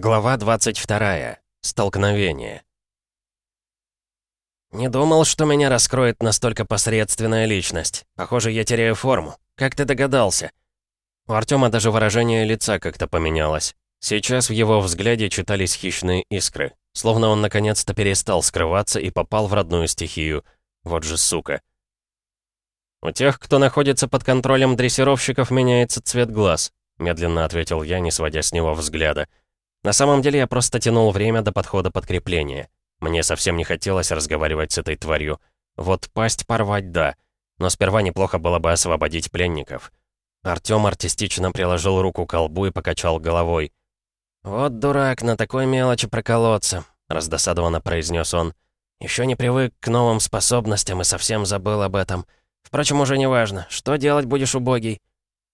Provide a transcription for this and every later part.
Глава 22. Столкновение. «Не думал, что меня раскроет настолько посредственная личность. Похоже, я теряю форму. Как ты догадался?» У Артема даже выражение лица как-то поменялось. Сейчас в его взгляде читались хищные искры. Словно он наконец-то перестал скрываться и попал в родную стихию. Вот же сука. «У тех, кто находится под контролем дрессировщиков, меняется цвет глаз», медленно ответил я, не сводя с него взгляда. На самом деле я просто тянул время до подхода подкрепления. Мне совсем не хотелось разговаривать с этой тварью. Вот пасть порвать — да. Но сперва неплохо было бы освободить пленников. Артём артистично приложил руку к колбу и покачал головой. «Вот дурак, на такой мелочи проколоться», — раздосадованно произнес он. «Еще не привык к новым способностям и совсем забыл об этом. Впрочем, уже не важно. Что делать будешь, убогий?»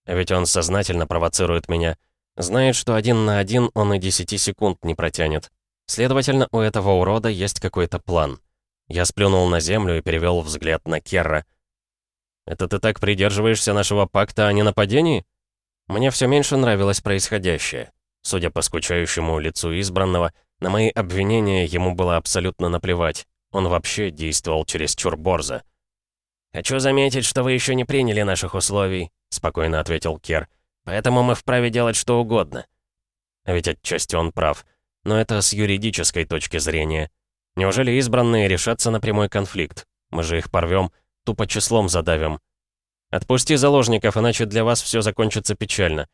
Ведь он сознательно провоцирует меня. Знает, что один на один он и 10 секунд не протянет. Следовательно, у этого урода есть какой-то план. Я сплюнул на землю и перевел взгляд на Керра. «Это ты так придерживаешься нашего пакта о ненападении?» Мне все меньше нравилось происходящее. Судя по скучающему лицу избранного, на мои обвинения ему было абсолютно наплевать. Он вообще действовал чересчур борзо. «Хочу заметить, что вы еще не приняли наших условий», — спокойно ответил Кер. Поэтому мы вправе делать что угодно. А ведь отчасти он прав. Но это с юридической точки зрения. Неужели избранные решатся на прямой конфликт? Мы же их порвем, тупо числом задавим. Отпусти заложников, иначе для вас все закончится печально.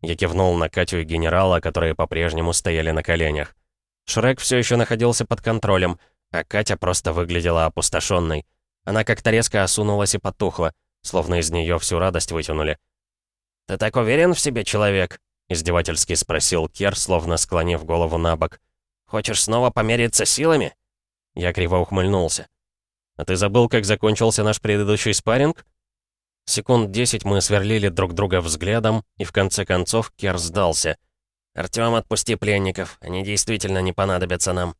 Я кивнул на Катю и генерала, которые по-прежнему стояли на коленях. Шрек все еще находился под контролем, а Катя просто выглядела опустошенной. Она как-то резко осунулась и потухла, словно из нее всю радость вытянули. «Ты так уверен в себе, человек?» — издевательски спросил Кер, словно склонив голову на бок. «Хочешь снова помериться силами?» Я криво ухмыльнулся. «А ты забыл, как закончился наш предыдущий спарринг?» Секунд десять мы сверлили друг друга взглядом, и в конце концов Кер сдался. «Артём, отпусти пленников, они действительно не понадобятся нам».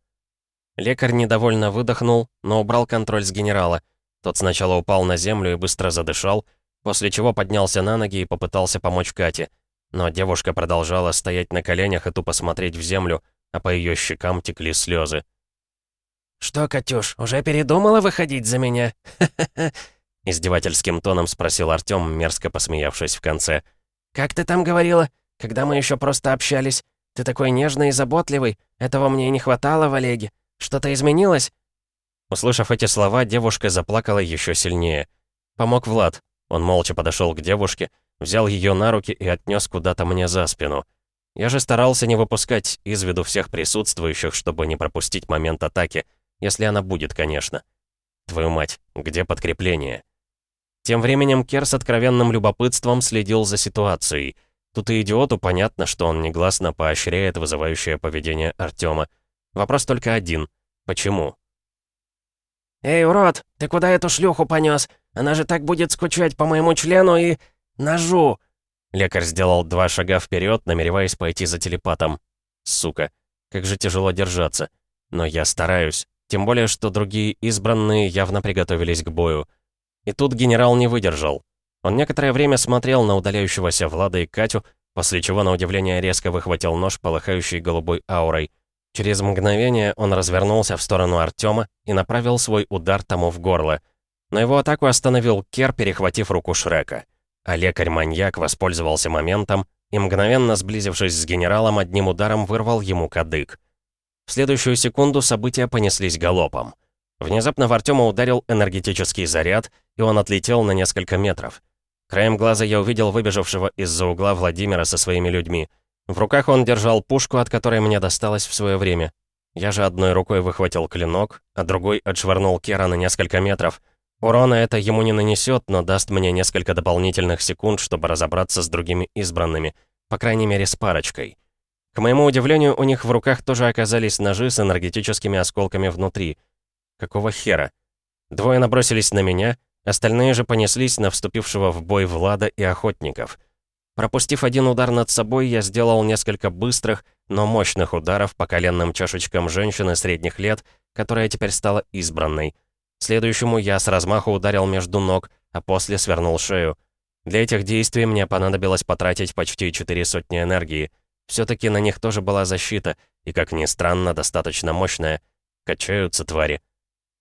Лекарь недовольно выдохнул, но убрал контроль с генерала. Тот сначала упал на землю и быстро задышал, после чего поднялся на ноги и попытался помочь Кате. Но девушка продолжала стоять на коленях и тупо смотреть в землю, а по ее щекам текли слезы. «Что, Катюш, уже передумала выходить за меня?» Издевательским тоном спросил Артём, мерзко посмеявшись в конце. «Как ты там говорила, когда мы еще просто общались? Ты такой нежный и заботливый. Этого мне и не хватало в Олеге. Что-то изменилось?» Услышав эти слова, девушка заплакала еще сильнее. Помог Влад. Он молча подошел к девушке, взял ее на руки и отнес куда-то мне за спину. Я же старался не выпускать из виду всех присутствующих, чтобы не пропустить момент атаки, если она будет, конечно. Твою мать, где подкрепление? Тем временем Кер с откровенным любопытством следил за ситуацией. Тут и идиоту понятно, что он негласно поощряет вызывающее поведение Артема. Вопрос только один. Почему? «Эй, урод, ты куда эту шлюху понес? Она же так будет скучать по моему члену и... ножу!» Лекарь сделал два шага вперед, намереваясь пойти за телепатом. Сука, как же тяжело держаться. Но я стараюсь. Тем более, что другие избранные явно приготовились к бою. И тут генерал не выдержал. Он некоторое время смотрел на удаляющегося Влада и Катю, после чего на удивление резко выхватил нож, полыхающий голубой аурой. Через мгновение он развернулся в сторону Артема и направил свой удар тому в горло — но его атаку остановил Кер, перехватив руку Шрека. А лекарь-маньяк воспользовался моментом и, мгновенно сблизившись с генералом, одним ударом вырвал ему кадык. В следующую секунду события понеслись галопом. Внезапно в Артема ударил энергетический заряд, и он отлетел на несколько метров. Краем глаза я увидел выбежавшего из-за угла Владимира со своими людьми. В руках он держал пушку, от которой мне досталось в свое время. Я же одной рукой выхватил клинок, а другой отшвырнул Кера на несколько метров — Урона это ему не нанесет, но даст мне несколько дополнительных секунд, чтобы разобраться с другими избранными, по крайней мере с парочкой. К моему удивлению, у них в руках тоже оказались ножи с энергетическими осколками внутри. Какого хера? Двое набросились на меня, остальные же понеслись на вступившего в бой Влада и охотников. Пропустив один удар над собой, я сделал несколько быстрых, но мощных ударов по коленным чашечкам женщины средних лет, которая теперь стала избранной — Следующему я с размаху ударил между ног, а после свернул шею. Для этих действий мне понадобилось потратить почти четыре сотни энергии. Все-таки на них тоже была защита, и, как ни странно, достаточно мощная. Качаются твари.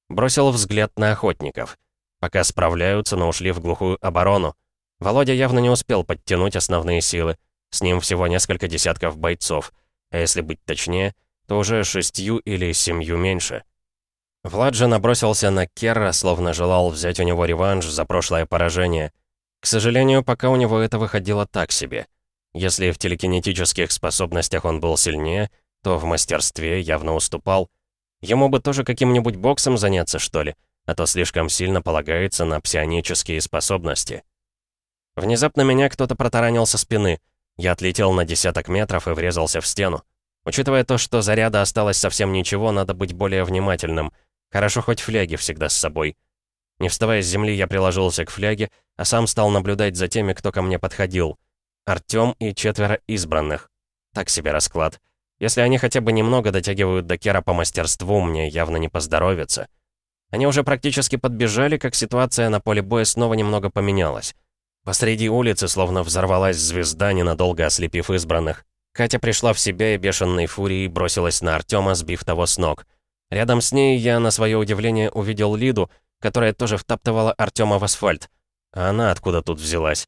Бросил взгляд на охотников. Пока справляются, но ушли в глухую оборону. Володя явно не успел подтянуть основные силы. С ним всего несколько десятков бойцов. А если быть точнее, то уже шестью или семью меньше. Влад же набросился на Керра, словно желал взять у него реванш за прошлое поражение. К сожалению, пока у него это выходило так себе. Если в телекинетических способностях он был сильнее, то в мастерстве явно уступал. Ему бы тоже каким-нибудь боксом заняться, что ли, а то слишком сильно полагается на псионические способности. Внезапно меня кто-то протаранил со спины. Я отлетел на десяток метров и врезался в стену. Учитывая то, что заряда осталось совсем ничего, надо быть более внимательным. Хорошо хоть фляги всегда с собой. Не вставая с земли, я приложился к фляге, а сам стал наблюдать за теми, кто ко мне подходил. Артём и четверо избранных. Так себе расклад. Если они хотя бы немного дотягивают до Кера по мастерству, мне явно не поздоровится. Они уже практически подбежали, как ситуация на поле боя снова немного поменялась. Посреди улицы словно взорвалась звезда, ненадолго ослепив избранных. Катя пришла в себя и бешеной фурией бросилась на Артема, сбив того с ног. Рядом с ней я, на свое удивление, увидел Лиду, которая тоже втаптывала Артема в асфальт. А она откуда тут взялась?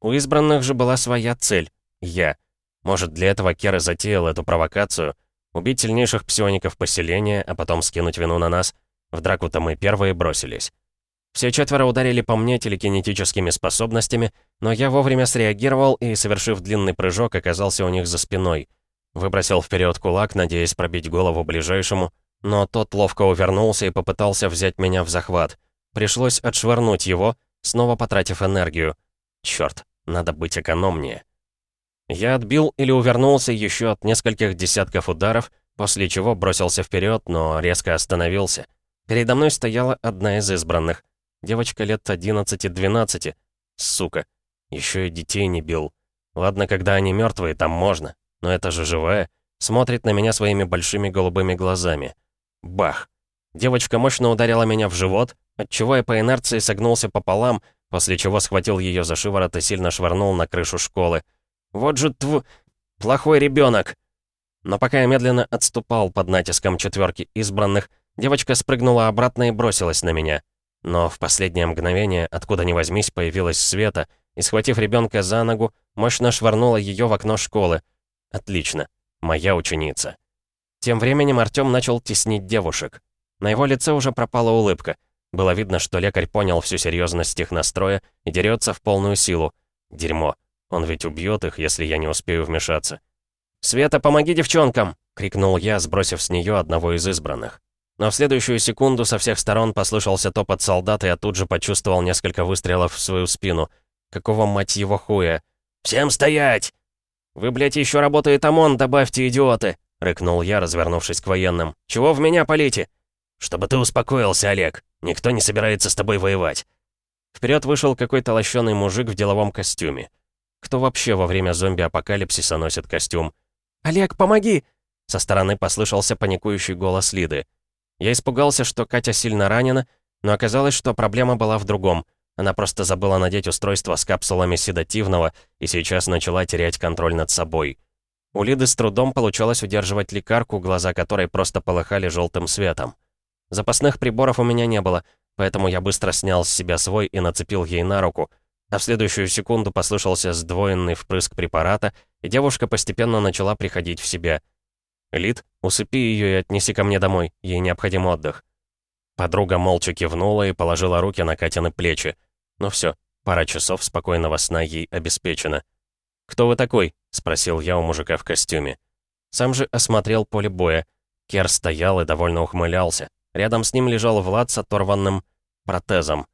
У избранных же была своя цель — я. Может, для этого Кера затеял эту провокацию? Убить сильнейших псиоников поселения, а потом скинуть вину на нас? В драку-то мы первые бросились. Все четверо ударили по мне телекинетическими способностями, но я вовремя среагировал и, совершив длинный прыжок, оказался у них за спиной. Выбросил вперед кулак, надеясь пробить голову ближайшему, но тот ловко увернулся и попытался взять меня в захват. Пришлось отшвырнуть его, снова потратив энергию. Черт, надо быть экономнее. Я отбил или увернулся еще от нескольких десятков ударов, после чего бросился вперед, но резко остановился. Передо мной стояла одна из избранных. Девочка лет 11-12. Сука. Еще и детей не бил. Ладно, когда они мертвые, там можно. Но это же живая. Смотрит на меня своими большими голубыми глазами. Бах. Девочка мощно ударила меня в живот, отчего я по инерции согнулся пополам, после чего схватил ее за шиворот и сильно швырнул на крышу школы. «Вот же тв... плохой ребенок!» Но пока я медленно отступал под натиском четверки избранных, девочка спрыгнула обратно и бросилась на меня. Но в последнее мгновение, откуда ни возьмись, появилась Света и, схватив ребенка за ногу, мощно швырнула ее в окно школы. «Отлично. Моя ученица». Тем временем Артём начал теснить девушек. На его лице уже пропала улыбка. Было видно, что лекарь понял всю серьезность их настроя и дерется в полную силу. Дерьмо. Он ведь убьет их, если я не успею вмешаться. «Света, помоги девчонкам!» — крикнул я, сбросив с нее одного из избранных. Но в следующую секунду со всех сторон послышался топот солдат, и я тут же почувствовал несколько выстрелов в свою спину. Какого, мать его, хуя? «Всем стоять!» «Вы, блядь, еще работает ОМОН, добавьте, идиоты!» — рыкнул я, развернувшись к военным. «Чего в меня полите?» «Чтобы ты успокоился, Олег. Никто не собирается с тобой воевать». Вперед вышел какой-то лощеный мужик в деловом костюме. Кто вообще во время зомби-апокалипсиса носит костюм? «Олег, помоги!» Со стороны послышался паникующий голос Лиды. Я испугался, что Катя сильно ранена, но оказалось, что проблема была в другом. Она просто забыла надеть устройство с капсулами седативного и сейчас начала терять контроль над собой. У Лиды с трудом получалось удерживать лекарку, глаза которой просто полыхали желтым светом. Запасных приборов у меня не было, поэтому я быстро снял с себя свой и нацепил ей на руку, а в следующую секунду послышался сдвоенный впрыск препарата, и девушка постепенно начала приходить в себя. «Лид, усыпи ее и отнеси ко мне домой, ей необходим отдых». Подруга молча кивнула и положила руки на Катины плечи. Ну все, пара часов спокойного сна ей обеспечена. «Кто вы такой?» — спросил я у мужика в костюме. Сам же осмотрел поле боя. Кер стоял и довольно ухмылялся. Рядом с ним лежал Влад с оторванным протезом.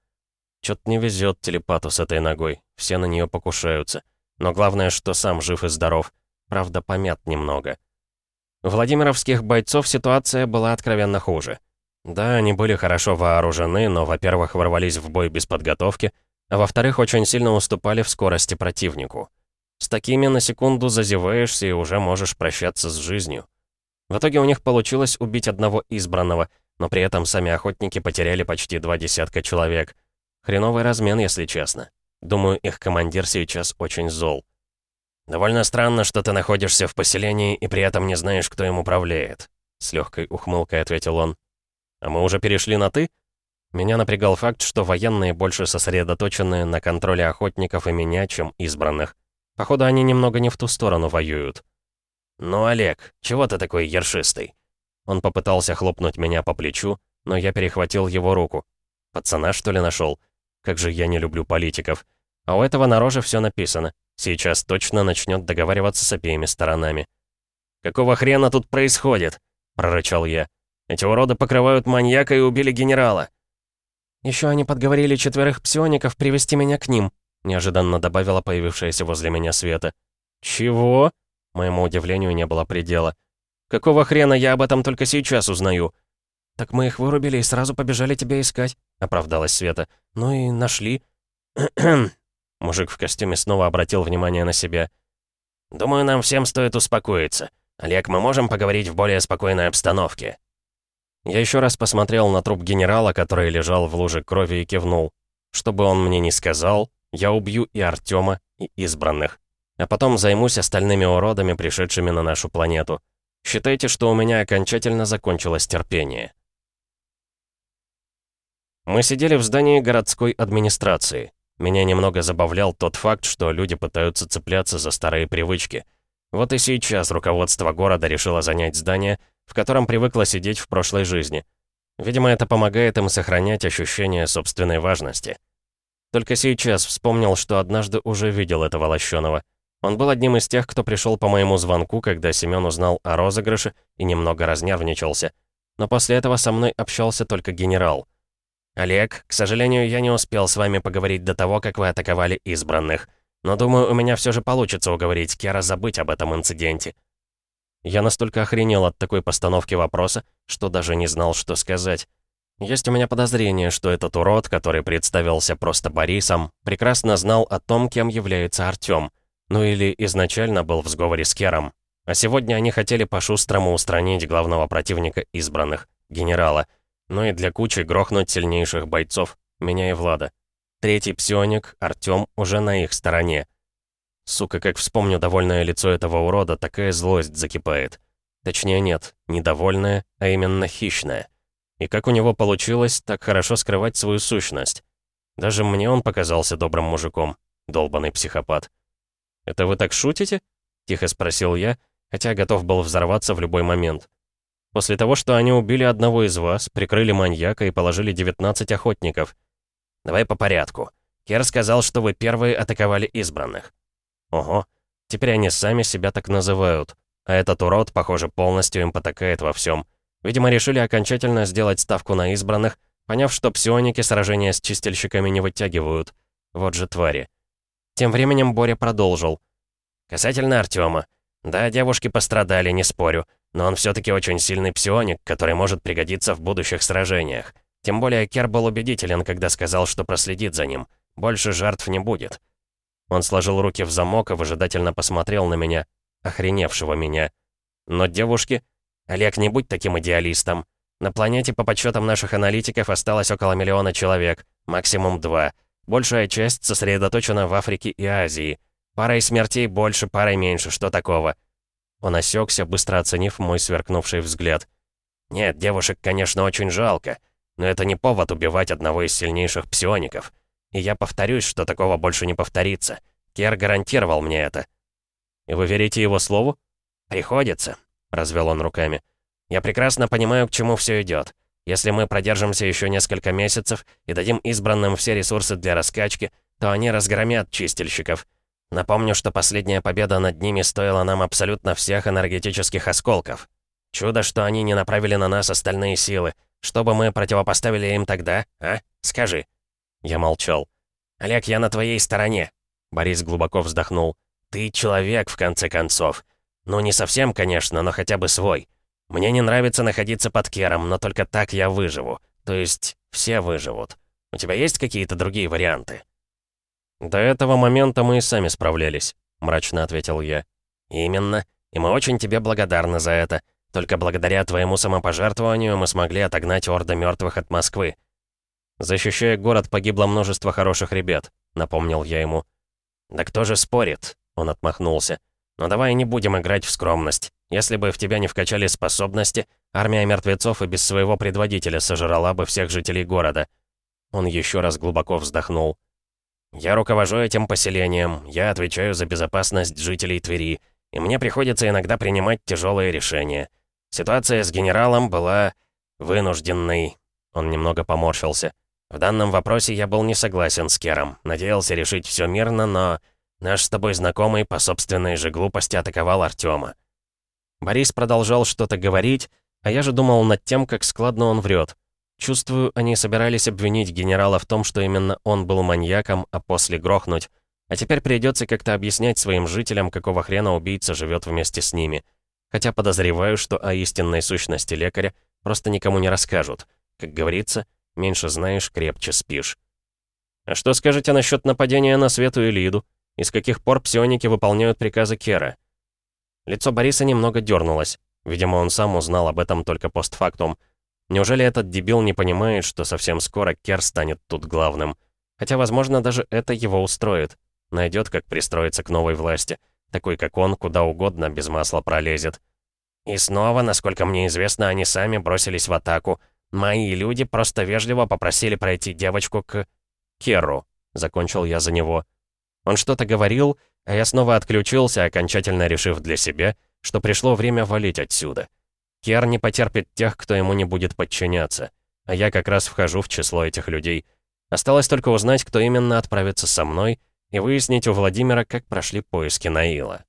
Чё-то не везет телепату с этой ногой. Все на нее покушаются. Но главное, что сам жив и здоров. Правда, помят немного. У Владимировских бойцов ситуация была откровенно хуже. Да, они были хорошо вооружены, но, во-первых, ворвались в бой без подготовки, а во-вторых, очень сильно уступали в скорости противнику. С такими на секунду зазеваешься и уже можешь прощаться с жизнью. В итоге у них получилось убить одного избранного, но при этом сами охотники потеряли почти два десятка человек. Хреновый размен, если честно. Думаю, их командир сейчас очень зол. «Довольно странно, что ты находишься в поселении и при этом не знаешь, кто им управляет», — с легкой ухмылкой ответил он. «А мы уже перешли на «ты»?» Меня напрягал факт, что военные больше сосредоточены на контроле охотников и меня, чем избранных. Походу, они немного не в ту сторону воюют. «Ну, Олег, чего ты такой ершистый?» Он попытался хлопнуть меня по плечу, но я перехватил его руку. Пацана, что ли, нашел? Как же я не люблю политиков. А у этого на роже все написано. Сейчас точно начнет договариваться с обеими сторонами. «Какого хрена тут происходит?» — прорычал я. «Эти уроды покрывают маньяка и убили генерала». Еще они подговорили четверых псиоников привести меня к ним», — неожиданно добавила появившаяся возле меня Света. «Чего?» Моему удивлению не было предела. «Какого хрена я об этом только сейчас узнаю?» «Так мы их вырубили и сразу побежали тебя искать», — оправдалась Света. «Ну и нашли». Мужик в костюме снова обратил внимание на себя. «Думаю, нам всем стоит успокоиться. Олег, мы можем поговорить в более спокойной обстановке?» Я еще раз посмотрел на труп генерала, который лежал в луже крови и кивнул. Что бы он мне ни сказал, я убью и Артема, и избранных. А потом займусь остальными уродами, пришедшими на нашу планету. Считайте, что у меня окончательно закончилось терпение. Мы сидели в здании городской администрации. Меня немного забавлял тот факт, что люди пытаются цепляться за старые привычки. Вот и сейчас руководство города решило занять здание, в котором привыкло сидеть в прошлой жизни. Видимо, это помогает им сохранять ощущение собственной важности. Только сейчас вспомнил, что однажды уже видел этого лощеного. Он был одним из тех, кто пришел по моему звонку, когда Семен узнал о розыгрыше и немного разнервничался. Но после этого со мной общался только генерал. «Олег, к сожалению, я не успел с вами поговорить до того, как вы атаковали избранных. Но думаю, у меня все же получится уговорить Кера забыть об этом инциденте». Я настолько охренел от такой постановки вопроса, что даже не знал, что сказать. Есть у меня подозрение, что этот урод, который представился просто Борисом, прекрасно знал о том, кем является Артём. Ну или изначально был в сговоре с Кером. А сегодня они хотели по-шустрому устранить главного противника избранных, генерала. Ну и для кучи грохнуть сильнейших бойцов, меня и Влада. Третий псионик, Артём, уже на их стороне. Сука, как вспомню довольное лицо этого урода, такая злость закипает. Точнее нет, недовольная, а именно хищная. И как у него получилось так хорошо скрывать свою сущность? Даже мне он показался добрым мужиком, долбанный психопат. «Это вы так шутите?» — тихо спросил я, хотя готов был взорваться в любой момент. «После того, что они убили одного из вас, прикрыли маньяка и положили 19 охотников. Давай по порядку. Кер сказал, что вы первые атаковали избранных. Ого, теперь они сами себя так называют. А этот урод, похоже, полностью им потакает во всем. Видимо, решили окончательно сделать ставку на избранных, поняв, что псионики сражения с чистильщиками не вытягивают. Вот же твари. Тем временем Боря продолжил. «Касательно Артема. Да, девушки пострадали, не спорю, но он все таки очень сильный псионик, который может пригодиться в будущих сражениях. Тем более Кер был убедителен, когда сказал, что проследит за ним. Больше жертв не будет. Он сложил руки в замок и выжидательно посмотрел на меня, охреневшего меня. Но девушки... Олег, не будь таким идеалистом. На планете, по подсчетам наших аналитиков, осталось около миллиона человек, максимум два. Большая часть сосредоточена в Африке и Азии. Парой смертей больше, парой меньше, что такого? Он осекся, быстро оценив мой сверкнувший взгляд. Нет, девушек, конечно, очень жалко, но это не повод убивать одного из сильнейших псиоников. И я повторюсь, что такого больше не повторится. Кер гарантировал мне это. И вы верите его слову? Приходится, развел он руками. Я прекрасно понимаю, к чему все идет. Если мы продержимся еще несколько месяцев и дадим избранным все ресурсы для раскачки, то они разгромят чистильщиков. Напомню, что последняя победа над ними стоила нам абсолютно всех энергетических осколков. Чудо, что они не направили на нас остальные силы. Что бы мы противопоставили им тогда, а? Скажи. Я молчал. «Олег, я на твоей стороне!» Борис глубоко вздохнул. «Ты человек, в конце концов. Ну, не совсем, конечно, но хотя бы свой. Мне не нравится находиться под Кером, но только так я выживу. То есть, все выживут. У тебя есть какие-то другие варианты?» «До этого момента мы и сами справлялись», — мрачно ответил я. «Именно. И мы очень тебе благодарны за это. Только благодаря твоему самопожертвованию мы смогли отогнать орды мертвых от Москвы. Защищая город, погибло множество хороших ребят», — напомнил я ему. «Да кто же спорит?» Он отмахнулся. «Но давай не будем играть в скромность. Если бы в тебя не вкачали способности, армия мертвецов и без своего предводителя сожрала бы всех жителей города». Он еще раз глубоко вздохнул. «Я руковожу этим поселением, я отвечаю за безопасность жителей Твери, и мне приходится иногда принимать тяжелые решения. Ситуация с генералом была вынужденной». Он немного поморщился. «В данном вопросе я был не согласен с Кером, надеялся решить все мирно, но наш с тобой знакомый по собственной же глупости атаковал Артема. Борис продолжал что-то говорить, а я же думал над тем, как складно он врет. Чувствую, они собирались обвинить генерала в том, что именно он был маньяком, а после грохнуть. А теперь придется как-то объяснять своим жителям, какого хрена убийца живет вместе с ними. Хотя подозреваю, что о истинной сущности лекаря просто никому не расскажут. Как говорится, меньше знаешь, крепче спишь. А что скажете насчет нападения на Свету и Лиду? И с каких пор псионики выполняют приказы Кера? Лицо Бориса немного дернулось. Видимо, он сам узнал об этом только постфактум. Неужели этот дебил не понимает, что совсем скоро Кер станет тут главным? Хотя, возможно, даже это его устроит. Найдет, как пристроиться к новой власти. Такой, как он, куда угодно без масла пролезет. И снова, насколько мне известно, они сами бросились в атаку. Мои люди просто вежливо попросили пройти девочку к... Керу. Закончил я за него. Он что-то говорил, а я снова отключился, окончательно решив для себя, что пришло время валить отсюда. Кер не потерпит тех, кто ему не будет подчиняться. А я как раз вхожу в число этих людей. Осталось только узнать, кто именно отправится со мной, и выяснить у Владимира, как прошли поиски Наила.